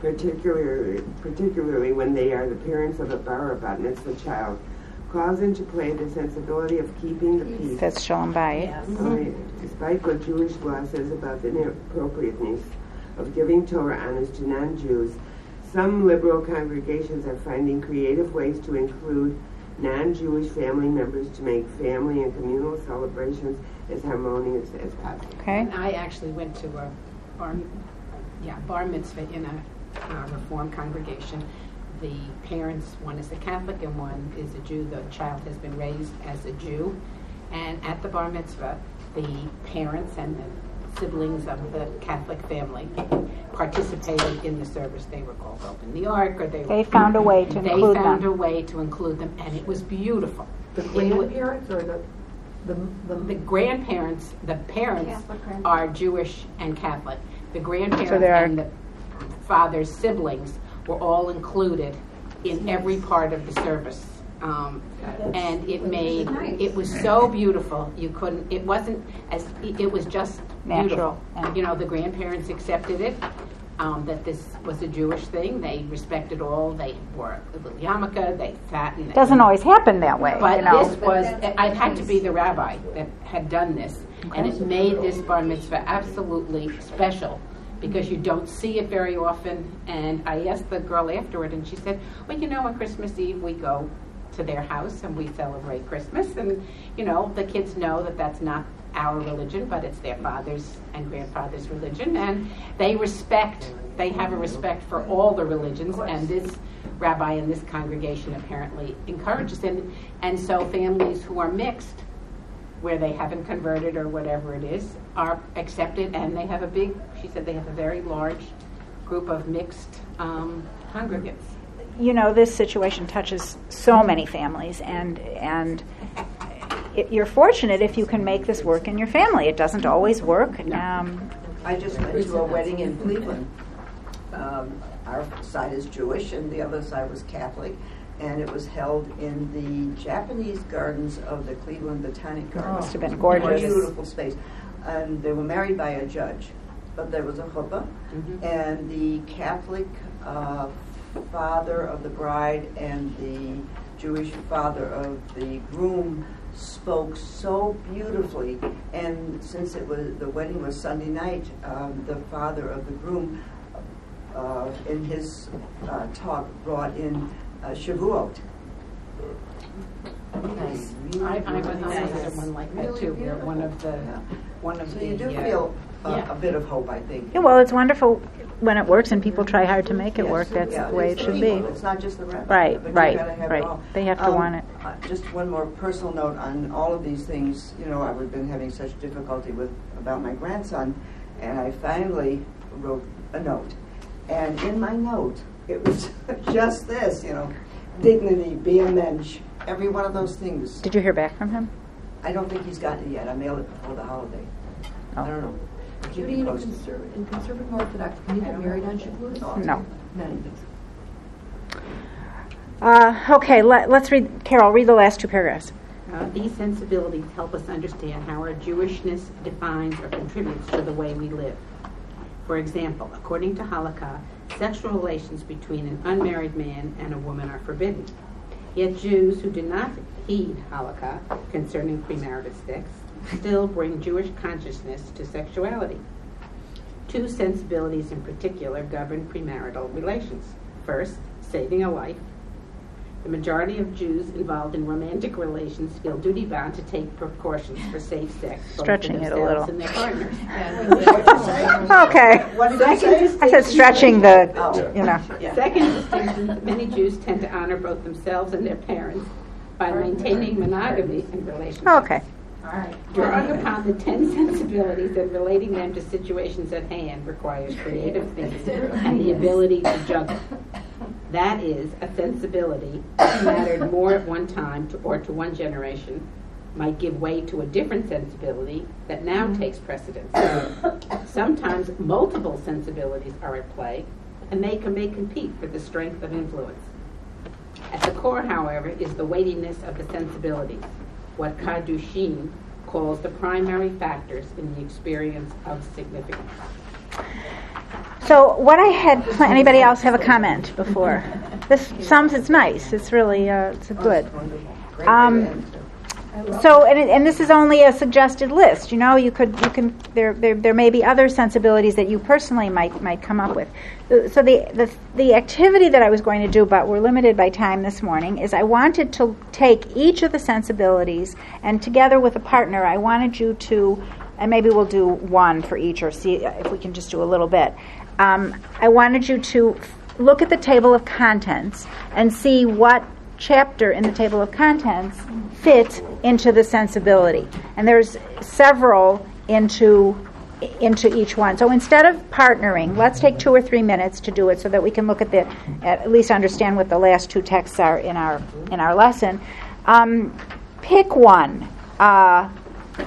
[SPEAKER 15] particularly, particularly when they are the parents of a bar or bat mitzvah child, calls into play the sensibility of keeping the peace.
[SPEAKER 1] That's Shalom Bayit.
[SPEAKER 15] Uh, despite what Jewish law says about the inappropriateness of giving Torah honors to non-Jews, some liberal congregations are finding creative ways to include non-Jewish family members to make family and communal celebrations as harmonious as possible.
[SPEAKER 1] Okay.
[SPEAKER 16] And I actually went to a bar, yeah, bar mitzvah in a uh, Reform congregation. The parents, one is a Catholic and one is a Jew. The child has been raised as a Jew. And at the bar mitzvah, the parents and the siblings of the Catholic family participated in the service. They were called Open the Ark, or they
[SPEAKER 1] They found a way to
[SPEAKER 16] they
[SPEAKER 1] include
[SPEAKER 16] found
[SPEAKER 1] them.
[SPEAKER 16] a way to include them, and it was beautiful.
[SPEAKER 6] The grandparents or the, the, the
[SPEAKER 16] the grandparents, the parents
[SPEAKER 10] grandparents.
[SPEAKER 16] are Jewish and Catholic. The grandparents
[SPEAKER 1] So there are-
[SPEAKER 16] and the father's siblings were all included in every part of the service. Um, and it made, it was so beautiful, you couldn't, it wasn't as, it was just beautiful.
[SPEAKER 1] Natural,
[SPEAKER 16] You know, the grandparents accepted it, um, that this was a Jewish thing, they respected all, they wore a little yarmulke, they sat and.
[SPEAKER 1] Doesn't always happen that way,
[SPEAKER 16] But
[SPEAKER 1] you know.
[SPEAKER 16] this was, I had to be the rabbi that had done this, and it made this bar mitzvah absolutely special because you don't see it very often. And I asked the girl afterward, and she said, "Well, you know, on Christmas Eve we go to their house and we celebrate Christmas, and you know, the kids know that that's not." Our religion, but it's their father's and grandfather's religion, and they respect. They have a respect for all the religions, and this rabbi in this congregation apparently encourages them. And so families who are mixed, where they haven't converted or whatever it is, are accepted, and they have a big, she said they have a very large group of mixed um, congregants.
[SPEAKER 1] you know, this situation touches so many families, and and it, you're fortunate if you can make this work in your family. It doesn't always work. Um,
[SPEAKER 3] I just went to a wedding in Cleveland. Um, our side is Jewish and the other side was Catholic. And it was held in the Japanese gardens of the Cleveland Botanic Gardens.
[SPEAKER 1] Must have been gorgeous.
[SPEAKER 3] Beautiful space. And they were married by a judge. But there was a chuppah. And the Catholic uh, father of the bride and the Jewish father of the groom spoke so beautifully. And since it was the wedding was Sunday night, um, the father of the groom, uh, in his uh, talk, brought in uh, Shavuot.
[SPEAKER 16] Nice. I, I went I went to one like that too, where one of the, one of
[SPEAKER 3] So
[SPEAKER 16] the.
[SPEAKER 3] you do
[SPEAKER 16] uh,
[SPEAKER 3] feel a,
[SPEAKER 16] yeah.
[SPEAKER 3] a bit of hope, I think.
[SPEAKER 1] yeah, well, it's wonderful when it works, and people try hard to make it
[SPEAKER 3] Yes.
[SPEAKER 1] work. That's
[SPEAKER 3] Yeah,
[SPEAKER 1] the way it should
[SPEAKER 3] the
[SPEAKER 1] be.
[SPEAKER 3] It's not just the rabbi.
[SPEAKER 1] Right,
[SPEAKER 3] but
[SPEAKER 1] right,
[SPEAKER 3] have
[SPEAKER 1] right. They have to
[SPEAKER 3] Um,
[SPEAKER 1] want it.
[SPEAKER 3] uh, just one more personal note on all of these things. You know, I've been having such difficulty with about my grandson, and I finally wrote a note. And in my note, it was just this. You know, dignity, be a mensch, every one of those things.
[SPEAKER 1] Did you hear back from him?
[SPEAKER 3] I don't think he's gotten it yet. I mailed it before the holiday.
[SPEAKER 1] Oh.
[SPEAKER 3] I don't know.
[SPEAKER 6] Judy,
[SPEAKER 3] me
[SPEAKER 6] in, a
[SPEAKER 3] posted.
[SPEAKER 6] conserv- in conservative Orthodox, can you get married on Shavuot?
[SPEAKER 1] No.
[SPEAKER 6] No.
[SPEAKER 1] Uh, okay, let, let's read. Carol, read the last two paragraphs.
[SPEAKER 16] Uh, these sensibilities help us understand how our Jewishness defines or contributes to the way we live. For example, according to Halakha, sexual relations between an unmarried man and a woman are forbidden. Yet Jews who do not heed Halakha concerning premarital sex still bring Jewish consciousness to sexuality. Two sensibilities in particular govern premarital relations. First, saving a life. The majority of Jews involved in romantic relations feel duty bound to take precautions for safe sex, both
[SPEAKER 1] Stretching it a
[SPEAKER 16] themselves
[SPEAKER 1] little.
[SPEAKER 16] and their partners.
[SPEAKER 1] Okay.
[SPEAKER 3] What did you say?
[SPEAKER 1] I said stretching the,
[SPEAKER 3] Oh.
[SPEAKER 1] you know.
[SPEAKER 16] Second distinction, many Jews tend to honor both themselves and their parents by maintaining monogamy in relationships.
[SPEAKER 1] Okay. All right.
[SPEAKER 16] Drawing upon the ten sensibilities and relating them to situations at hand requires creative thinking and the ability to juggle. That is, a sensibility that mattered more at one time to, or to one generation might give way to a different sensibility that now mm-hmm. takes precedence. Sometimes multiple sensibilities are at play, and they can may compete for the strength of influence. At the core, however, is the weightiness of the sensibilities, what Kadushin calls the primary factors in the experience of significance.
[SPEAKER 1] So what I had, anybody else have a comment before? This sums, it's nice. It's really, uh, it's good. Um, so, and, it, and this is only a suggested list. You know, you could, you can, there, there, there may be other sensibilities that you personally might, might come up with. So the, the, the activity that I was going to do, but we're limited by time this morning, is I wanted to take each of the sensibilities and together with a partner, I wanted you to, and maybe we'll do one for each or see if we can just do a little bit. Um, I wanted you to look at the table of contents and see what chapter in the table of contents fit into the sensibility. And there's several into into each one. So instead of partnering, let's take two or three minutes to do it so that we can look at the at least understand what the last two texts are in our in our lesson. Um, pick one. Uh,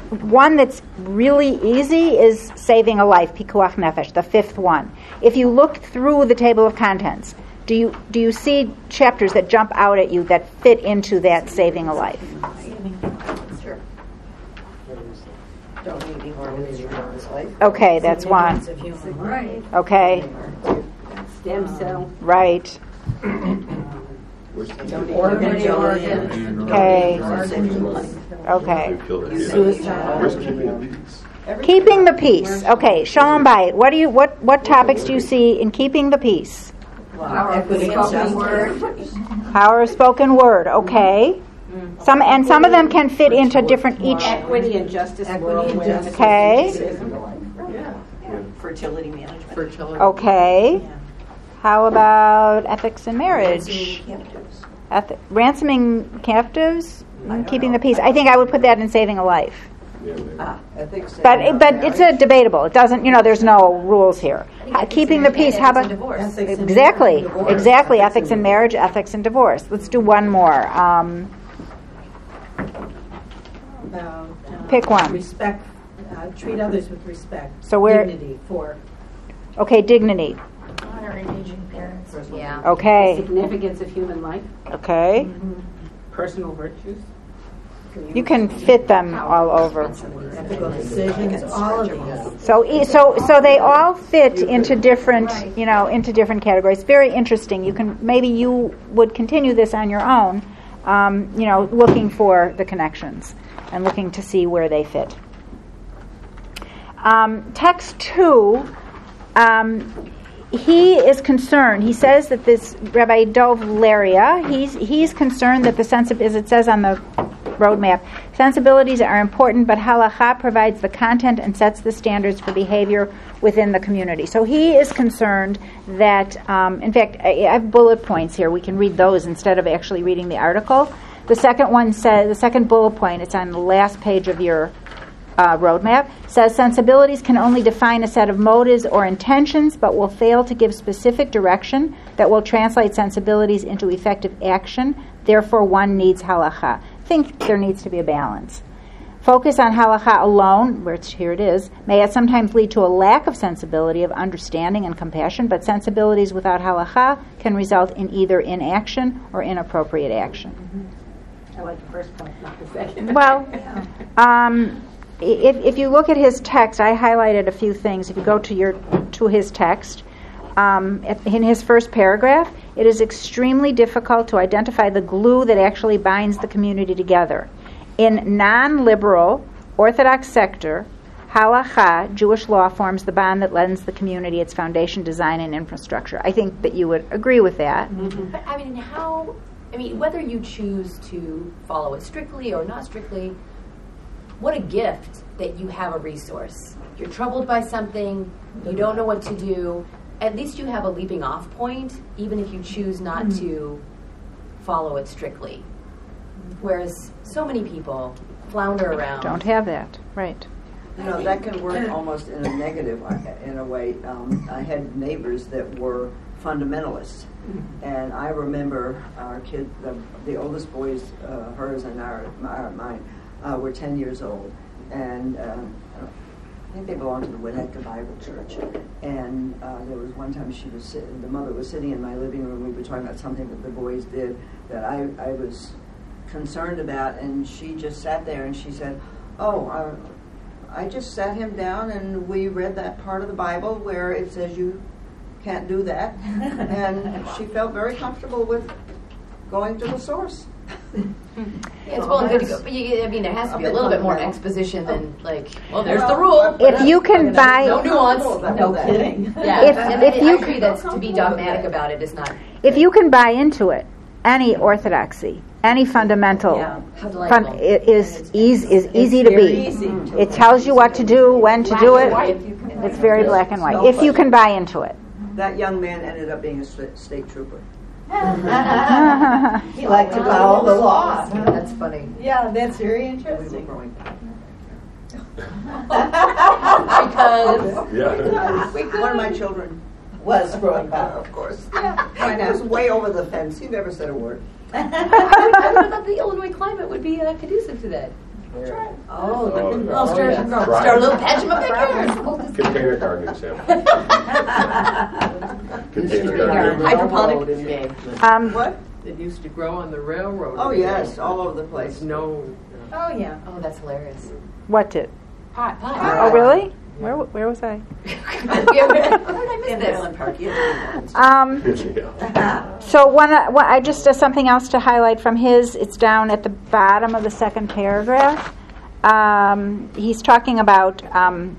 [SPEAKER 1] one that's really easy is saving a life, pikuach nefesh, the fifth one. If you look through the table of contents, do you do you see chapters that jump out at you that fit into that saving a life?
[SPEAKER 3] Sure. Donating organs to one's life.
[SPEAKER 1] Okay, that's one. Okay,
[SPEAKER 16] Stem cell.
[SPEAKER 1] right.
[SPEAKER 3] Organ donation.
[SPEAKER 1] Okay. Okay.
[SPEAKER 7] Where's keeping the peace?
[SPEAKER 1] Keeping the peace. Okay, Shalom Bayit. What do you what what topics do you see in keeping the peace?
[SPEAKER 3] Power spoken word.
[SPEAKER 1] Power of spoken word. Okay. Some and some of them can fit into different each.
[SPEAKER 16] Equity and justice.
[SPEAKER 3] Equity and justice.
[SPEAKER 1] Okay.
[SPEAKER 3] Fertility management.
[SPEAKER 8] Fertility.
[SPEAKER 1] Okay. How about ethics in marriage?
[SPEAKER 3] Ransoming captives.
[SPEAKER 1] Eth- ransoming captives, keeping the peace. I think I would put that in saving a life.
[SPEAKER 3] Ah, ethics. and
[SPEAKER 1] But but it's a debatable. It doesn't. You know, there's no rules here. Uh, keeping the peace. How about divorce? exactly exactly ethics in marriage, ethics in divorce? Let's do one more. Um,
[SPEAKER 17] about uh,
[SPEAKER 1] Pick one.
[SPEAKER 17] Respect, uh, treat others with respect.
[SPEAKER 1] So we're-
[SPEAKER 17] dignity for
[SPEAKER 1] okay, dignity.
[SPEAKER 10] Honor aging parents.
[SPEAKER 2] Yeah.
[SPEAKER 1] Okay.
[SPEAKER 16] Significance of human life.
[SPEAKER 1] Okay.
[SPEAKER 16] Personal virtues.
[SPEAKER 1] You can fit them all over.
[SPEAKER 17] decisions. All of these.
[SPEAKER 1] So, e- so, so they all fit into different, you know, into different categories. Very interesting. You can maybe you would continue this on your own, um, you know, looking for the connections and looking to see where they fit. Um, text two, um, he is concerned. He says that this Rabbi Dov Laria, he's he's concerned that the sense of, as it says on the roadmap, sensibilities are important, but halacha provides the content and sets the standards for behavior within the community. So he is concerned that, um, in fact, I, I have bullet points here. We can read those instead of actually reading the article. The second one says, the second bullet point, it's on the last page of your uh, roadmap says sensibilities can only define a set of motives or intentions, but will fail to give specific direction that will translate sensibilities into effective action. Therefore, one needs halacha. Think there needs to be a balance. Focus on halacha alone, which here it is, may at sometimes lead to a lack of sensibility, of understanding and compassion, but sensibilities without halacha can result in either inaction or inappropriate action.
[SPEAKER 16] I like the first point, not the second.
[SPEAKER 1] Well, um, if, if you look at his text, I highlighted a few things. If you go to your to his text, um, in his first paragraph, it is extremely difficult to identify the glue that actually binds the community together. In non-liberal Orthodox sector, halacha, Jewish law, forms the bond that lends the community its foundation, design, and infrastructure. I think that you would agree with that.
[SPEAKER 2] But I mean, how? I mean, whether you choose to follow it strictly or not strictly, what a gift that you have a resource. You're troubled by something, you don't know what to do. At least you have a leaping off point, even if you choose not
[SPEAKER 1] Mm-hmm.
[SPEAKER 2] to follow it strictly. Whereas so many people flounder around.
[SPEAKER 1] Don't have that, right?
[SPEAKER 3] You know, that can work almost in a negative, in a way. Um, I had neighbors that were fundamentalists. And I remember our kid, the, the oldest boys, uh, hers and our, our mine, uh, were 10 years old. And um, I think they belonged to the Winnetka Bible Church. And uh, there was one time she was sitting, the mother was sitting in my living room. We were talking about something that the boys did that I, I was concerned about. And she just sat there and she said, Oh, uh, I just sat him down and we read that part of the Bible where it says you can't do that. and she felt very comfortable with going to the source.
[SPEAKER 2] It's well and good to go, but you, I mean, there has to be a little bit more exposition than like, well, there's the rule.
[SPEAKER 1] If you can buy-
[SPEAKER 2] no nuance,
[SPEAKER 3] No kidding.
[SPEAKER 2] Yeah,
[SPEAKER 1] If-
[SPEAKER 2] and
[SPEAKER 1] if
[SPEAKER 2] I-
[SPEAKER 1] you
[SPEAKER 2] I agree that to be dogmatic about it is not.
[SPEAKER 1] If you can buy into it, any orthodoxy, any fundamental,
[SPEAKER 2] Yeah. How
[SPEAKER 1] fun,
[SPEAKER 2] delightful.
[SPEAKER 1] it is easy is easy to be.
[SPEAKER 11] easy
[SPEAKER 1] It tells you what to do, when to do it. It's very black and white. If you can buy into it.
[SPEAKER 3] That young man ended up being a sta- state trooper.
[SPEAKER 11] He liked to follow the law.
[SPEAKER 2] That's funny.
[SPEAKER 11] Yeah, that's very interesting.
[SPEAKER 3] growing up.
[SPEAKER 2] Because
[SPEAKER 7] Yeah.
[SPEAKER 3] One of my children,
[SPEAKER 11] Was growing up.
[SPEAKER 3] of course. He was way over the fence. He never said a word.
[SPEAKER 2] I don't know if the Illinois climate would be uh, conducive to that.
[SPEAKER 3] Oh,
[SPEAKER 7] Oh,
[SPEAKER 3] the-
[SPEAKER 7] no.
[SPEAKER 2] start,
[SPEAKER 7] yeah.
[SPEAKER 2] start
[SPEAKER 7] Right.
[SPEAKER 2] a little patch in my backyard.
[SPEAKER 7] Container gardening, Sam. Container gardening.
[SPEAKER 2] Hydroponic.
[SPEAKER 1] Um,
[SPEAKER 3] What?
[SPEAKER 8] It used to grow on the railroad.
[SPEAKER 3] Oh, yes, all over the place.
[SPEAKER 8] No.
[SPEAKER 11] Oh, yeah.
[SPEAKER 2] Oh, that's hilarious.
[SPEAKER 1] what did?
[SPEAKER 2] Pot, pot.
[SPEAKER 1] Oh, really? Where where was I?
[SPEAKER 2] How did I
[SPEAKER 3] In
[SPEAKER 2] this?
[SPEAKER 3] Highland Park.
[SPEAKER 1] Um,
[SPEAKER 7] Yeah.
[SPEAKER 1] So one, uh, one, I just uh, something else to highlight from his. It's down at the bottom of the second paragraph. Um, he's talking about um,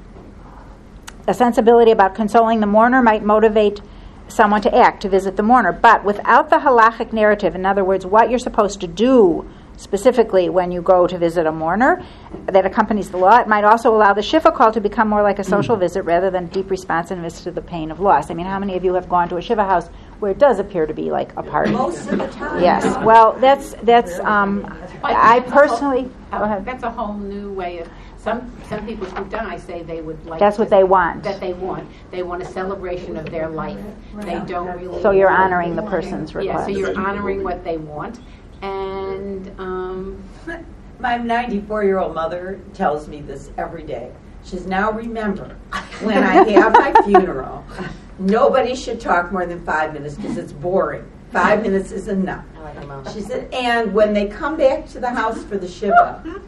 [SPEAKER 1] a sensibility about consoling the mourner might motivate someone to act to visit the mourner, but without the halachic narrative, in other words, what you're supposed to do specifically when you go to visit a mourner that accompanies the law, it might also allow the shiva call to become more like a social visit rather than deep responsiveness to the pain of loss. I mean, how many of you have gone to a shiva house where it does appear to be like a party?
[SPEAKER 11] Most of the time.
[SPEAKER 1] Yes. Well, that's that's. Um, I personally. Go ahead.
[SPEAKER 16] That's a whole new way of, some, some people who die say they would like.
[SPEAKER 1] That's what
[SPEAKER 16] to-
[SPEAKER 1] they want.
[SPEAKER 16] That they want. They want a celebration of their life. They don't really.
[SPEAKER 1] So you're honoring the person's request.
[SPEAKER 16] Yeah, so you're honoring what they want. And, um,
[SPEAKER 11] My 94 year old mother tells me this every day. She says, Now remember, when I have my funeral, nobody should talk more than five minutes because it's boring. Five minutes is enough.
[SPEAKER 2] I like.
[SPEAKER 11] She said, And when they come back to the house for the Shiva,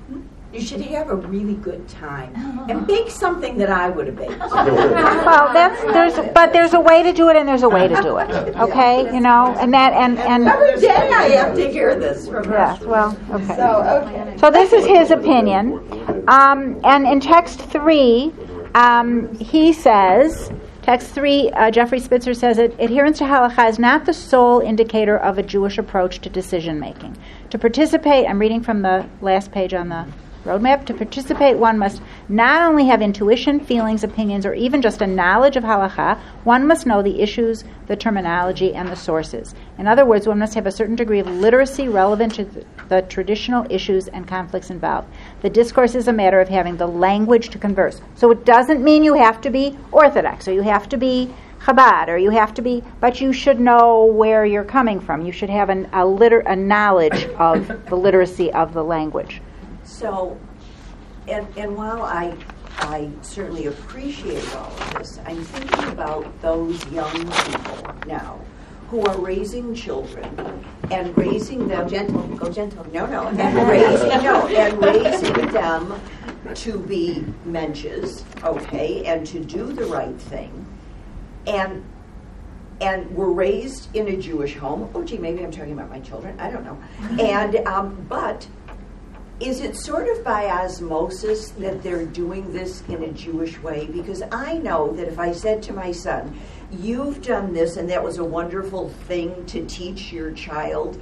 [SPEAKER 11] you should have a really good time and bake something that I would have baked.
[SPEAKER 1] Well, that's there's, but there's a way to do it, and there's a way to do it. Okay, you know, and that and and.
[SPEAKER 11] Every day I have to hear this from her.
[SPEAKER 1] Yes. Well. Okay.
[SPEAKER 11] So, okay.
[SPEAKER 1] So this is his opinion, um, and in text three, um, he says. Text three, uh, Jeffrey Spitzer says it. Adherence to halacha is not the sole indicator of a Jewish approach to decision making. To participate, I'm reading from the last page on the roadmap. To participate, one must not only have intuition, feelings, opinions, or even just a knowledge of halacha. One must know the issues, the terminology, and the sources. In other words, one must have a certain degree of literacy relevant to th- the traditional issues and conflicts involved. The discourse is a matter of having the language to converse. So it doesn't mean you have to be Orthodox or you have to be Chabad or you have to be, but you should know where you're coming from. You should have an, a, liter, a knowledge of the literacy of the language.
[SPEAKER 3] So, and, and while I, I certainly appreciate all of this, I'm thinking about those young people now who are raising children and raising them.
[SPEAKER 2] Go gentle, go gentle.
[SPEAKER 3] No, no, and raising, no, and raising them to be mensches, okay, and to do the right thing. And and were raised in a Jewish home. Oh, gee, maybe I'm talking about my children. I don't know. And um, but is it sort of by osmosis that they're doing this in a Jewish way? Because I know that if I said to my son, "You've done this, and that was a wonderful thing to teach your child,"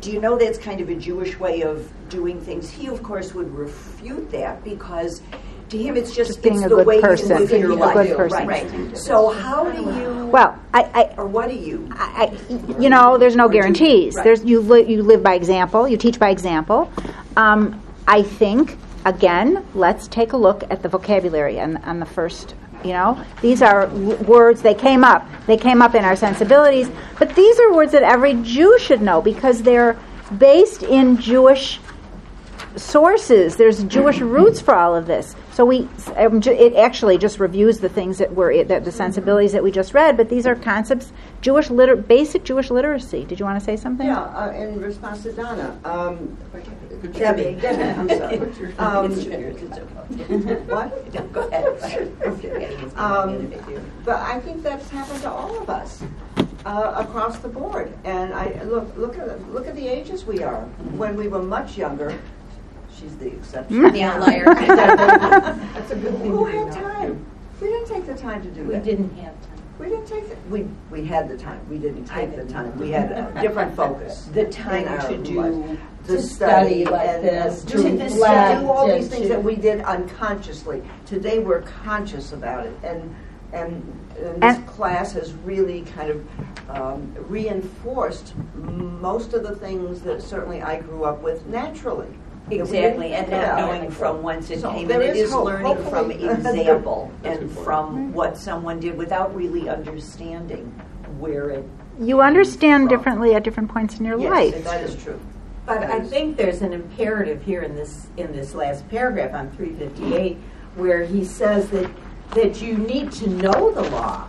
[SPEAKER 3] do you know that's kind of a Jewish way of doing things? He, of course, would refute that because to him it's just,
[SPEAKER 1] Just being
[SPEAKER 3] it's
[SPEAKER 1] a
[SPEAKER 3] the
[SPEAKER 1] good
[SPEAKER 3] way
[SPEAKER 1] person.
[SPEAKER 3] you live
[SPEAKER 1] Being
[SPEAKER 3] your
[SPEAKER 1] a
[SPEAKER 3] life.
[SPEAKER 1] good person.
[SPEAKER 3] Right. So how do you?
[SPEAKER 1] Well, I, I
[SPEAKER 3] or what do you?
[SPEAKER 1] I, I, you know, there's no guarantees.
[SPEAKER 3] Right.
[SPEAKER 1] There's you li- you live by example. You teach by example. Um, I think again, let's take a look at the vocabulary on the first You know, these are w- words. They came up. They came up in our sensibilities, but these are words that every Jew should know because they're based in Jewish sources. There's Jewish roots for all of this. So we, um, ju- it actually just reviews the things that were that the sensibilities that we just read. But these are concepts, Jewish liter- basic Jewish literacy. Did you want to say something?
[SPEAKER 3] Yeah, uh, in response to Donna, um, Debbie, Debbie, I'm sorry. Um, what?
[SPEAKER 2] Go ahead.
[SPEAKER 3] Um, but I think that's happened to all of us uh, across the board. And I look, look at look at the ages we are. When we were much younger, she's the exception.
[SPEAKER 2] The outlier.
[SPEAKER 3] that's a good thing. Who had time? We didn't take the time to do it.
[SPEAKER 17] We
[SPEAKER 3] that.
[SPEAKER 17] didn't have time.
[SPEAKER 3] We didn't take the, we we had the time. We didn't take the time. We had a different focus.
[SPEAKER 11] The time to do-
[SPEAKER 3] life.
[SPEAKER 11] to
[SPEAKER 3] to
[SPEAKER 11] study
[SPEAKER 3] study
[SPEAKER 11] like
[SPEAKER 3] and
[SPEAKER 11] this,
[SPEAKER 3] to,
[SPEAKER 11] to
[SPEAKER 3] to do all these
[SPEAKER 11] and
[SPEAKER 3] things that we did unconsciously. Today we're conscious about it, and and, and this
[SPEAKER 1] And-
[SPEAKER 3] class has really kind of um, reinforced most of the things that certainly I grew up with naturally.
[SPEAKER 11] Exactly, and not
[SPEAKER 3] Yeah.
[SPEAKER 11] knowing from whence it
[SPEAKER 3] So
[SPEAKER 11] came,
[SPEAKER 3] there
[SPEAKER 11] and it
[SPEAKER 3] is
[SPEAKER 11] is
[SPEAKER 3] hope.
[SPEAKER 11] learning from
[SPEAKER 3] Hopefully-
[SPEAKER 11] example
[SPEAKER 7] That's
[SPEAKER 11] and
[SPEAKER 7] important.
[SPEAKER 11] from what someone did without really understanding where it.
[SPEAKER 1] You understand differently at different points in your
[SPEAKER 11] Yes,
[SPEAKER 1] life.
[SPEAKER 3] That is true.
[SPEAKER 11] But
[SPEAKER 3] That
[SPEAKER 11] I think there's an imperative here in this in this last paragraph on 358, where he says that that you need to know the law,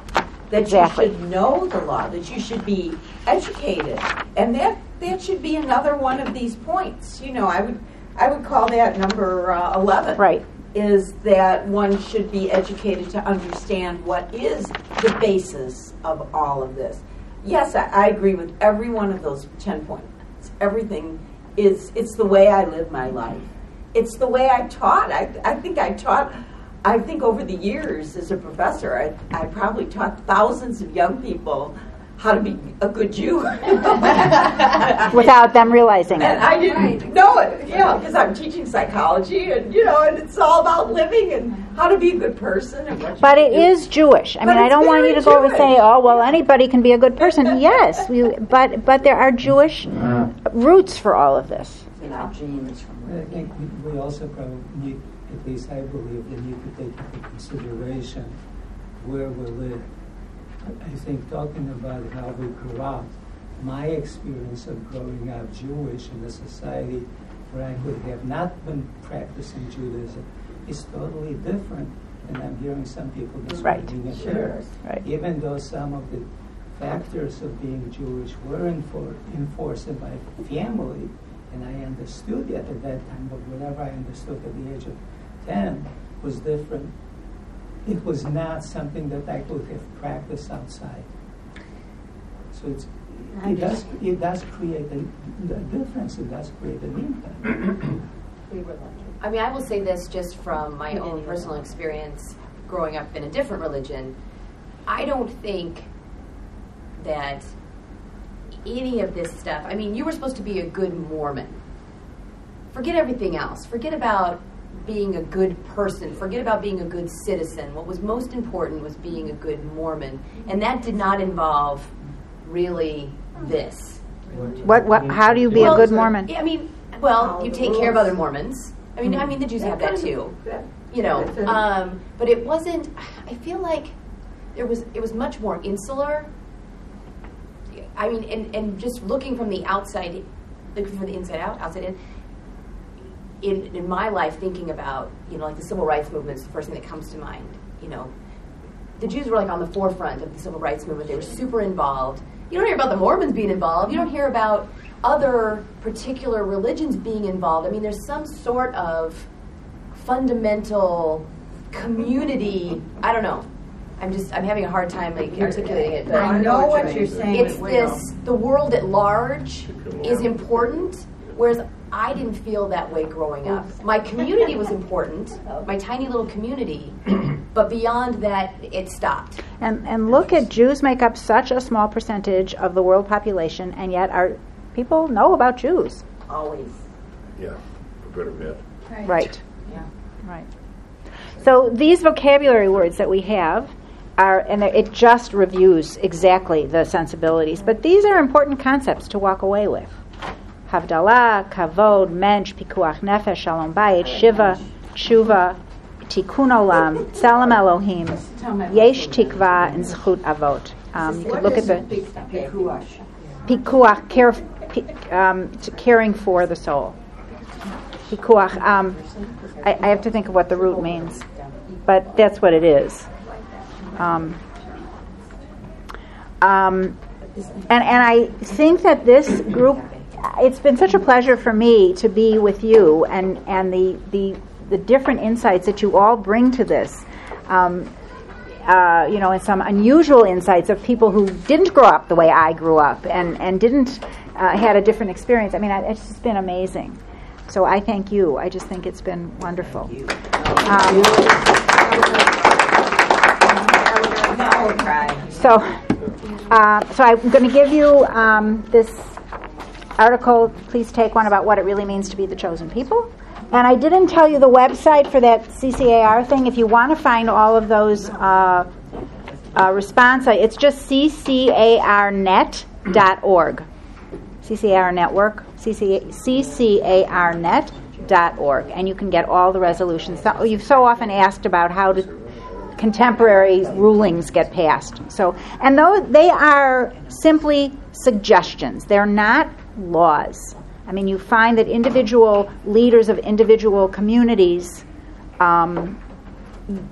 [SPEAKER 11] that
[SPEAKER 1] Exactly.
[SPEAKER 11] you should know the law, that you should be educated, and that that should be another one of these points. You know, I would I would call that number uh, 11.
[SPEAKER 1] Right.
[SPEAKER 11] Is that one should be educated to understand what is the basis of all of this. Yes, I, I agree with every one of those 10 points. Everything is, it's the way I live my life. It's the way I taught. I, I think I taught, I think over the years as a professor, I, I probably taught thousands of young people how to be a good Jew.
[SPEAKER 1] Without them realizing
[SPEAKER 11] And
[SPEAKER 1] it.
[SPEAKER 11] I didn't know it, you know, because I'm teaching psychology, and you know, and it's all about living and how to be a good person and what.
[SPEAKER 1] But it
[SPEAKER 11] do.
[SPEAKER 1] is Jewish. I
[SPEAKER 11] But
[SPEAKER 1] mean, I don't want you
[SPEAKER 11] very
[SPEAKER 1] to go and say, "Oh, well, anybody can be a good person." yes, we, but but there are Jewish uh-huh. roots for all of this.
[SPEAKER 3] In our genes.
[SPEAKER 14] I think we- we also probably need, at least I believe, we need to take into consideration where we live. I think talking about how we grew up, my experience of growing up Jewish in a society where I could have not been practicing Judaism is totally different than I'm hearing some people describing it here.
[SPEAKER 1] Right.
[SPEAKER 14] Even though some of the factors of being Jewish were enfor- enforced in my family, and I understood it at that time, but whatever I understood at the age of 10 was different. It was not something that I could have practiced outside. So it's, it does, it does create a, a difference, it does create an impact.
[SPEAKER 2] I mean, I will say this just from my own personal experience growing up in a different religion. I don't think that any of this stuff, I mean, you were supposed to be a good Mormon. Forget everything else. Forget about being a good person. Forget about being a good citizen. What was most important was being a good Mormon. And that did not involve really this.
[SPEAKER 1] What what? How do you be a good Mormon?
[SPEAKER 2] yeah, I mean, well, you take care of other Mormons. I mean, I mean, the Jews have that too. You know, um, but it wasn't. I feel like there was. It was much more insular. I mean, and, and just looking from the outside, looking from the inside out, outside in. In, in my life, thinking about you know like the civil rights movement is the first thing that comes to mind. You know, the Jews were like on the forefront of the civil rights movement. They were super involved. You don't hear about the Mormons being involved. You don't hear about other particular religions being involved. I mean, there's some sort of fundamental community. I don't know. I'm just I'm having a hard time like articulating it. But
[SPEAKER 11] I know what you're saying,
[SPEAKER 2] It's this the world at large is important, whereas I didn't feel that way growing up. My community was important, oh. my tiny little community, but beyond that, it stopped.
[SPEAKER 1] And and look at Jews make up such a small percentage of the world population, and yet our people know about Jews.
[SPEAKER 11] Always.
[SPEAKER 7] Yeah, for good or bad.
[SPEAKER 1] Right.
[SPEAKER 11] Yeah.
[SPEAKER 1] Right. So these vocabulary words that we have are, and it just reviews exactly the sensibilities, but these are important concepts to walk away with. Havdalah, kavod, mensch, pikuach nefesh, shalom bayit, shiva, tshuva, tikkun olam, Tzelem Elohim, yesh tikva, and zchut avot. Um, you could look at the pikuach, care, um, caring for the soul. Pikuach. Um, I, I have to think of what the root means, but that's what it is. Um, um, and and I think that this group, it's been such a pleasure for me to be with you and and the the the different insights that you all bring to this. Um, uh, you know, and some unusual insights of people who didn't grow up the way I grew up and and didn't uh, had a different experience. I mean, I, it's just been amazing. So I thank you. I just think it's been wonderful. Um, so, uh, so I'm going to give you um, this article. Please take one about what it really means to be the chosen people. And I didn't tell you the website for that CCAR thing. If you want to find all of those uh, uh, response, it's just ccarnet.org. CCAR Network, ccarnet.org. And you can get all the resolutions. So, you've so often asked about how to contemporary rulings get passed. So, and though they are simply suggestions, they're not laws. I mean, you find that individual leaders of individual communities um,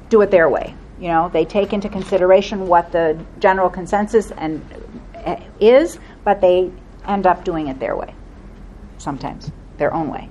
[SPEAKER 1] do it their way. You know, they take into consideration what the general consensus and uh, is, but they end up doing it their way. Sometimes their own way.